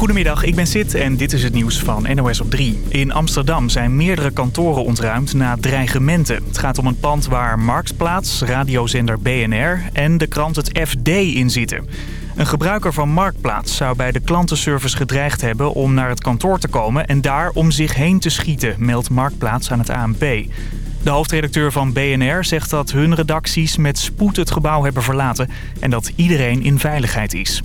Goedemiddag, ik ben Sid en dit is het nieuws van NOS op 3. In Amsterdam zijn meerdere kantoren ontruimd na dreigementen. Het gaat om een pand waar Marktplaats, radiozender BNR en de krant het FD in zitten. Een gebruiker van Marktplaats zou bij de klantenservice gedreigd hebben om naar het kantoor te komen... en daar om zich heen te schieten, meldt Marktplaats aan het ANP. De hoofdredacteur van BNR zegt dat hun redacties met spoed het gebouw hebben verlaten... en dat iedereen in veiligheid is.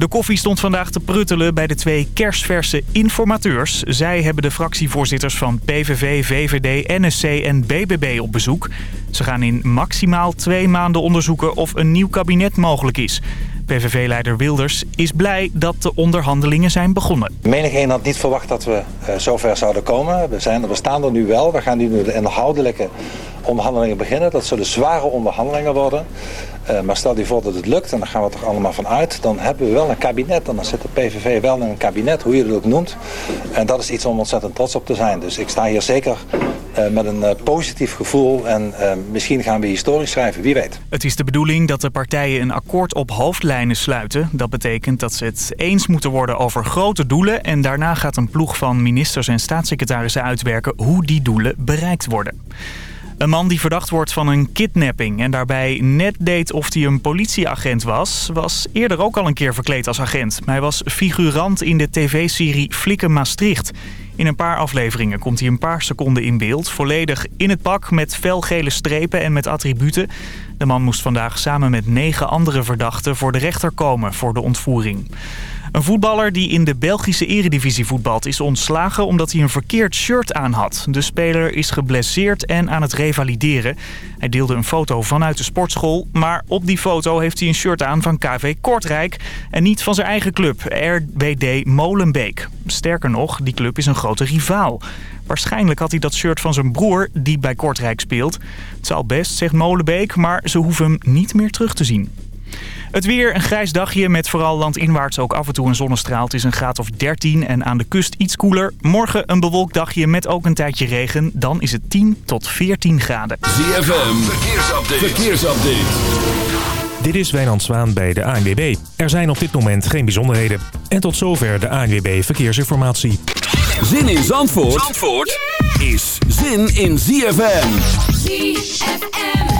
De koffie stond vandaag te pruttelen bij de twee kersverse informateurs. Zij hebben de fractievoorzitters van PVV, VVD, NSC en BBB op bezoek. Ze gaan in maximaal twee maanden onderzoeken of een nieuw kabinet mogelijk is. PVV-leider Wilders is blij dat de onderhandelingen zijn begonnen. Menigeen had niet verwacht dat we uh, zover zouden komen. We, zijn, we staan er nu wel. We gaan nu de inhoudelijke onderhandelingen beginnen. Dat zullen zware onderhandelingen worden. Uh, maar stel je voor dat het lukt, en daar gaan we toch allemaal van uit... dan hebben we wel een kabinet. En dan zit de PVV wel in een kabinet, hoe je het ook noemt. En dat is iets om ontzettend trots op te zijn. Dus ik sta hier zeker uh, met een uh, positief gevoel. En misschien gaan we historie schrijven, wie weet. Het is de bedoeling dat de partijen een akkoord op hoofdlijnen sluiten. Dat betekent dat ze het eens moeten worden over grote doelen... en daarna gaat een ploeg van ministers en staatssecretarissen uitwerken... hoe die doelen bereikt worden. Een man die verdacht wordt van een kidnapping en daarbij net deed of hij een politieagent was... was eerder ook al een keer verkleed als agent. Hij was figurant in de tv-serie Flikken Maastricht. In een paar afleveringen komt hij een paar seconden in beeld. Volledig in het pak met felgele strepen en met attributen. De man moest vandaag samen met negen andere verdachten voor de rechter komen voor de ontvoering. Een voetballer die in de Belgische eredivisie voetbalt is ontslagen omdat hij een verkeerd shirt aan had. De speler is geblesseerd en aan het revalideren. Hij deelde een foto vanuit de sportschool, maar op die foto heeft hij een shirt aan van KV Kortrijk en niet van zijn eigen club, RWD Molenbeek. Sterker nog, die club is een grote rivaal. Waarschijnlijk had hij dat shirt van zijn broer, die bij Kortrijk speelt. Het zal best, zegt Molenbeek, maar ze hoeven hem niet meer terug te zien. Het weer, een grijs dagje met vooral landinwaarts ook af en toe een zonnestraal. Het is een graad of 13 en aan de kust iets koeler. Morgen een bewolkt dagje met ook een tijdje regen. Dan is het 10 tot 14 graden. ZFM, verkeersupdate. verkeersupdate. Dit is Wijnand Zwaan bij de ANWB. Er zijn op dit moment geen bijzonderheden. En tot zover de ANWB Verkeersinformatie. Zin in Zandvoort, Zandvoort is zin in ZFM. ZFM.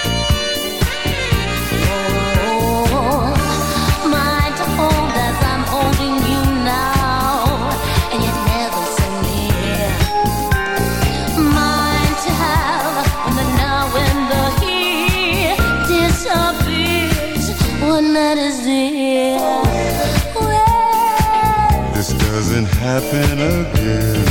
Happen again.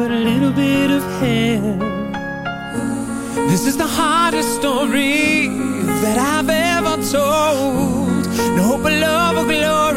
But a little bit of hell. This is the hardest story that I've ever told. No hope of love or glory,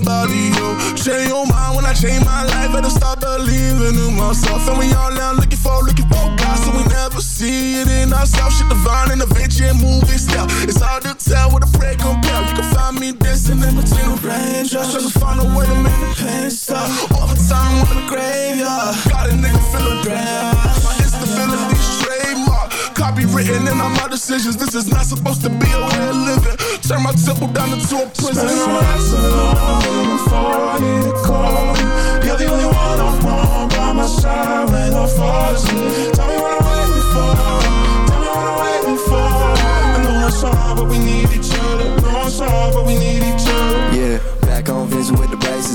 nobody, yo. Change your mind when I change my life, better start believing in myself. And we all now looking for, looking for God, so we never see it in ourselves. Shit divine and adventure and movie style. It's hard to tell what a prayer compare. You can find me dancing in between the raindrops, trying to find a way to make the pain stop. Overtime in the graveyard, got a nigga feeling grand. My instability trademark, copywritten all my decisions. This is not supposed to be a way of living. Turn my temple down into a prison. Spending all my nights alone, waiting for you to call. You're the only one I want by my side when I fall asleep. Tell me what I'm waiting for. Tell me what I'm waiting for. I know it's hard, but we need each other. No, it's hard, but we need each other. Yeah, back on Vincent with the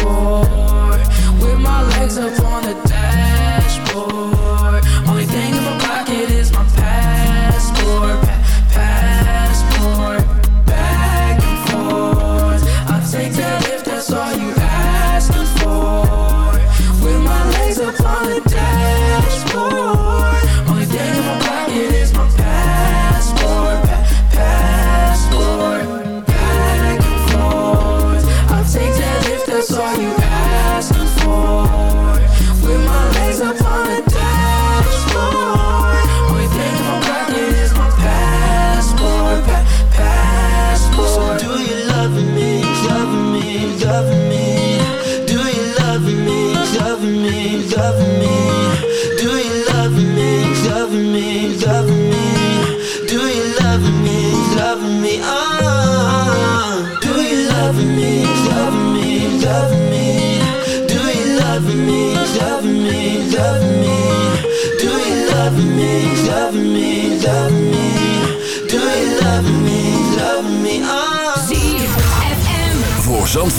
for. With my legs up on the dashboard.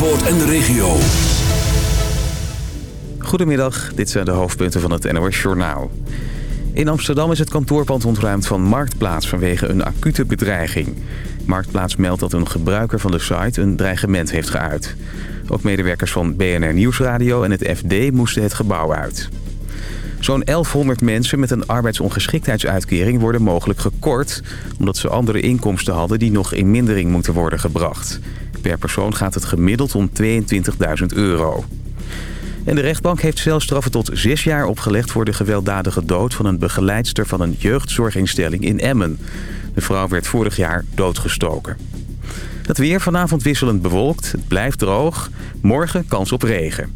Zandvoort en de regio. Goedemiddag, dit zijn de hoofdpunten van het NOS Journaal. In Amsterdam is het kantoorpand ontruimd van Marktplaats vanwege een acute bedreiging. Marktplaats meldt dat een gebruiker van de site een dreigement heeft geuit. Ook medewerkers van BNR Nieuwsradio en het FD moesten het gebouw uit. Zo'n 1100 mensen met een arbeidsongeschiktheidsuitkering worden mogelijk gekort... omdat ze andere inkomsten hadden die nog in mindering moeten worden gebracht. Per persoon gaat het gemiddeld om 22.000 euro. En de rechtbank heeft celstraffen tot zes jaar opgelegd... voor de gewelddadige dood van een begeleidster van een jeugdzorginstelling in Emmen. De vrouw werd vorig jaar doodgestoken. Het weer vanavond wisselend bewolkt. Het blijft droog. Morgen kans op regen.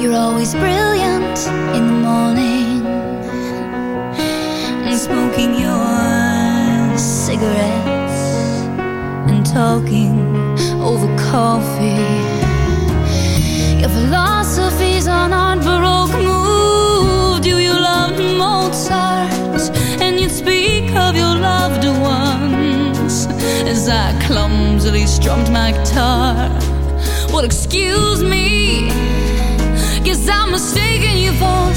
You're always brilliant in the morning and smoking your cigarettes and talking over coffee. Your philosophy's on art baroque moved you. You loved Mozart and you speak of your loved ones as I clumsily strummed my guitar. Well, excuse me. I'm mistaken you for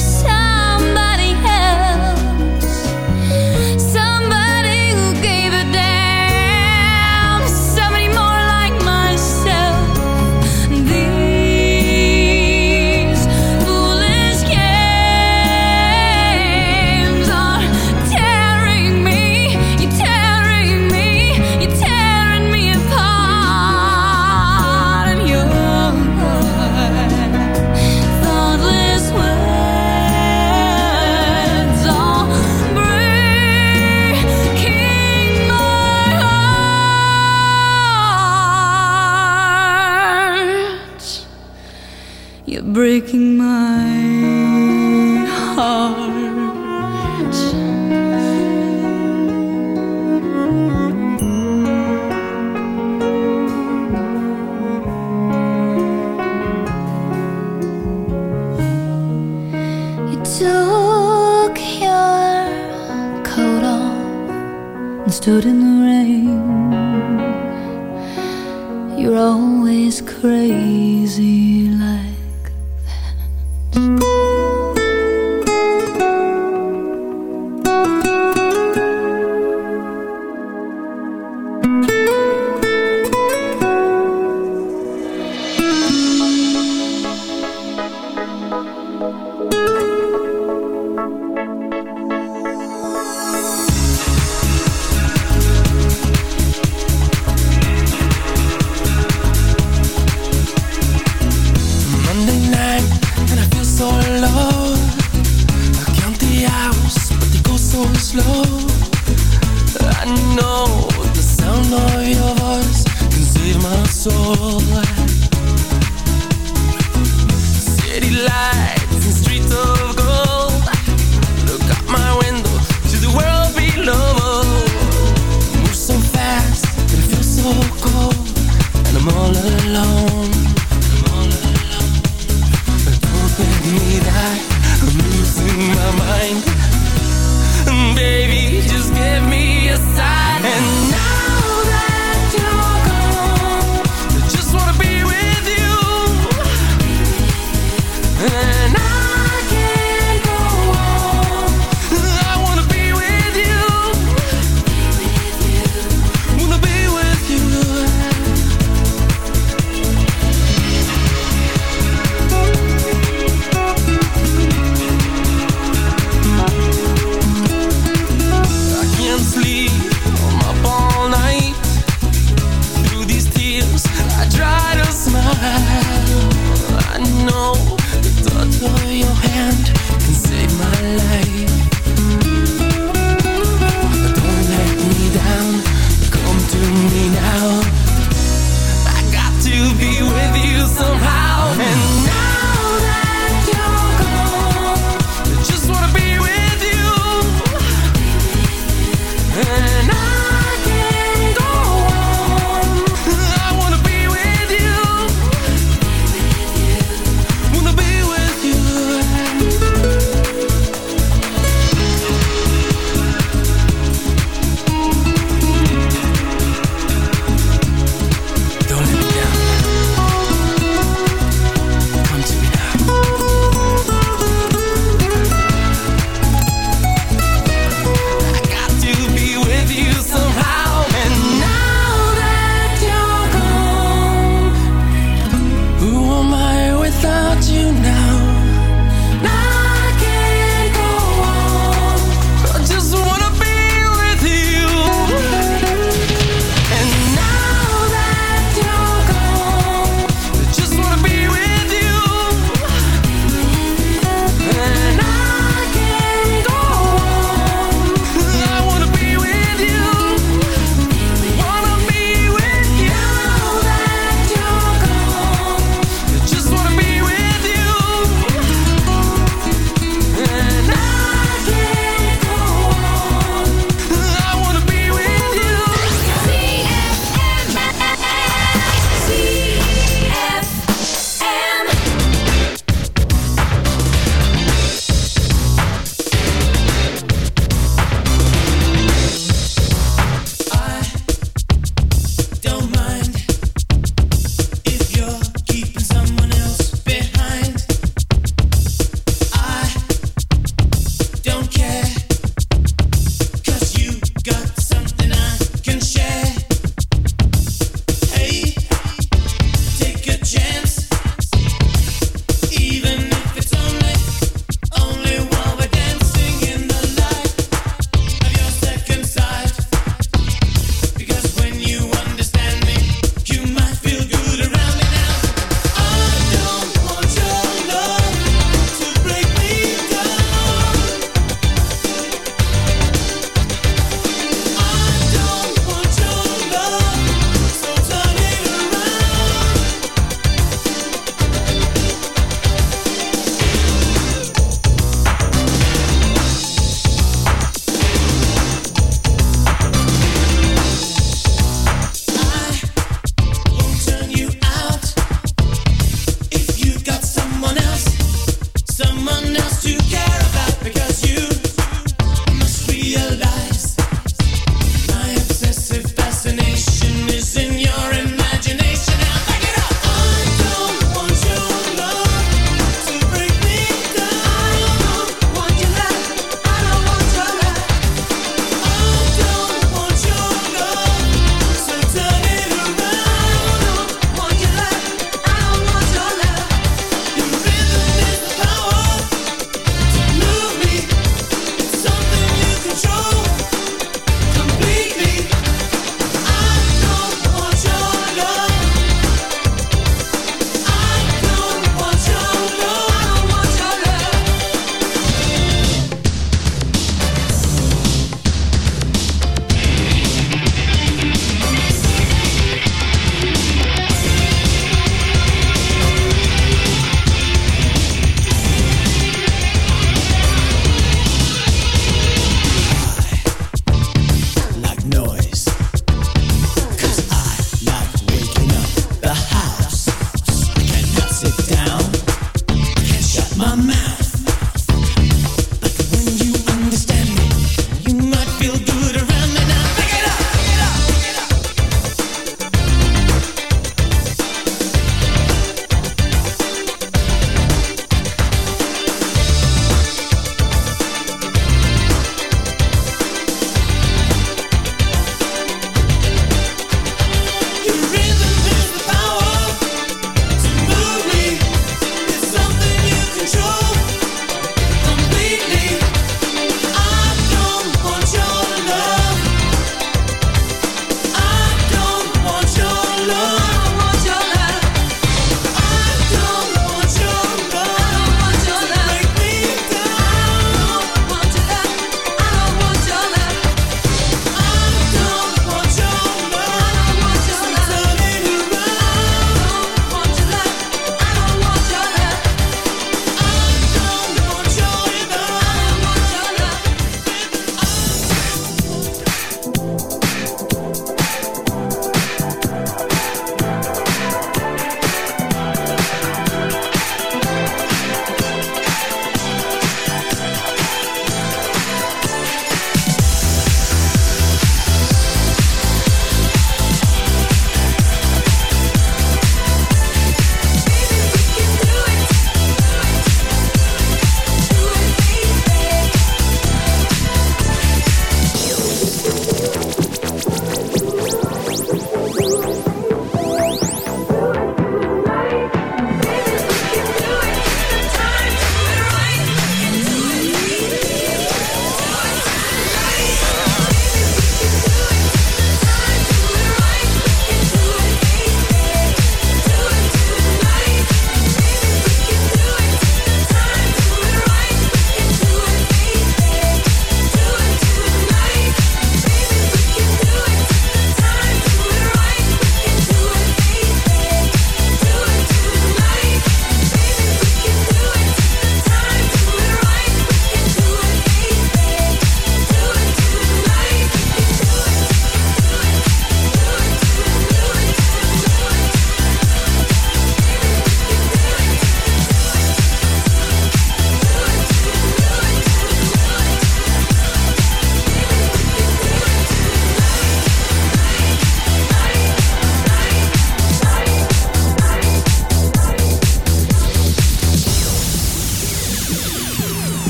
Torunu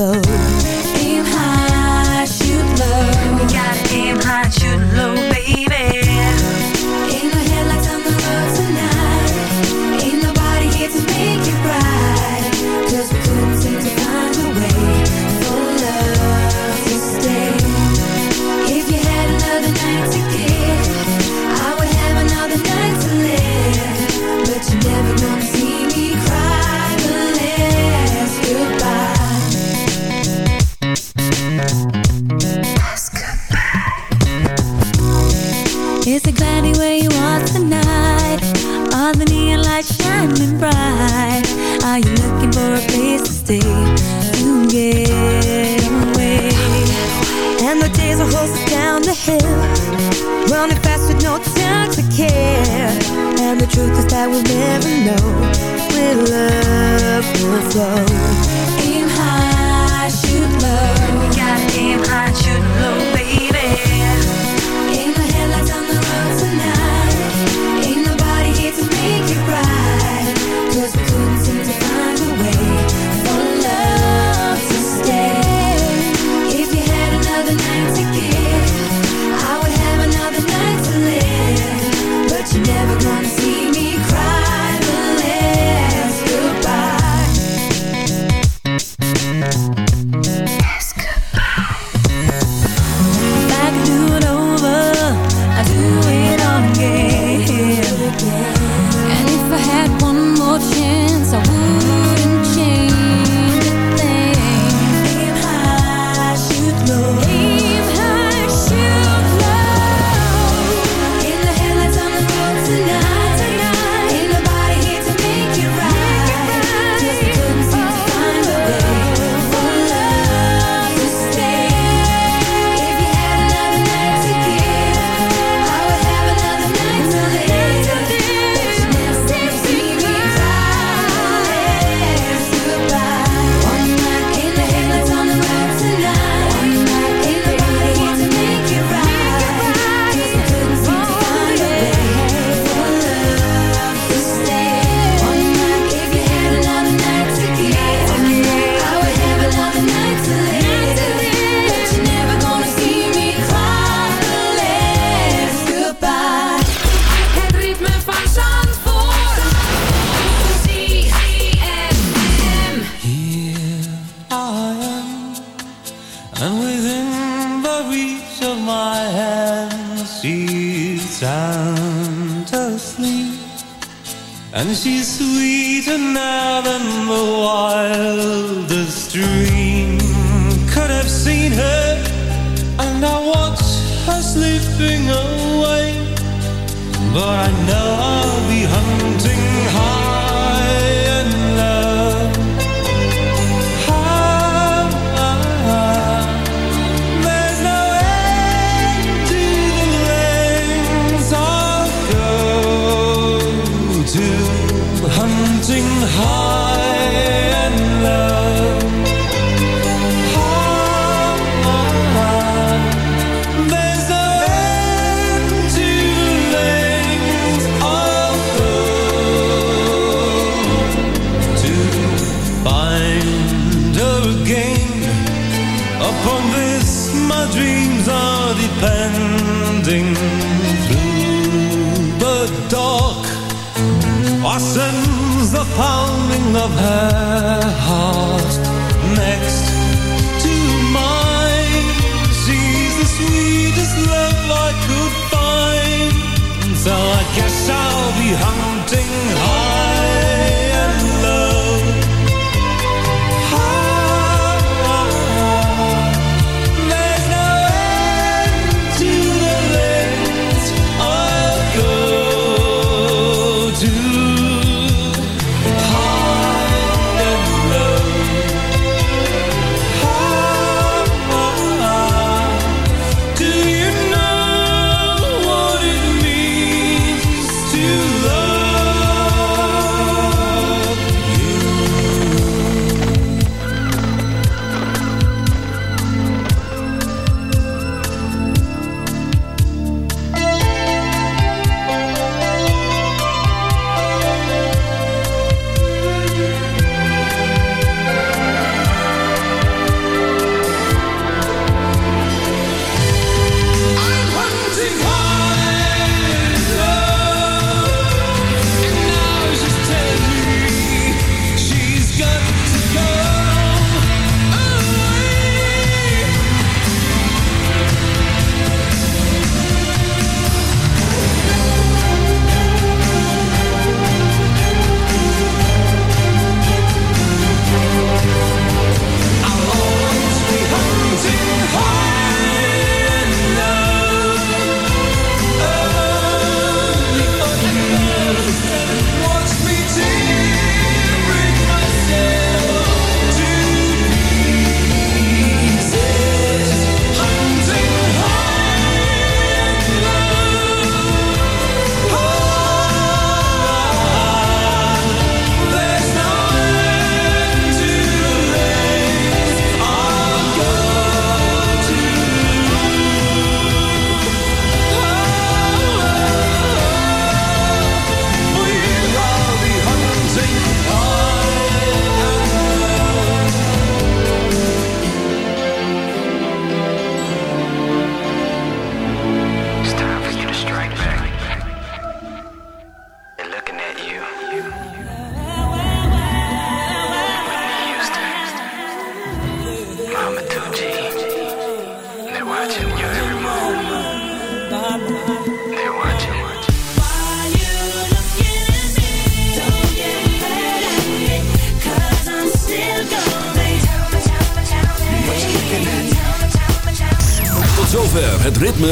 go. sing high. her.